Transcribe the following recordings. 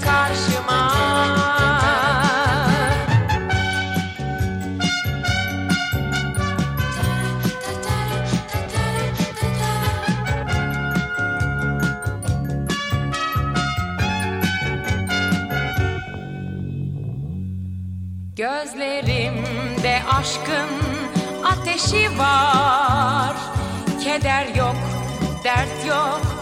karşıma. Gözlerimde aşkın ateşi var. Keder yok, dert yok.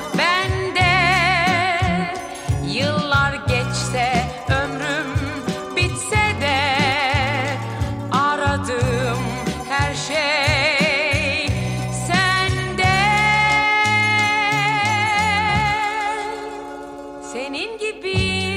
Senin gibi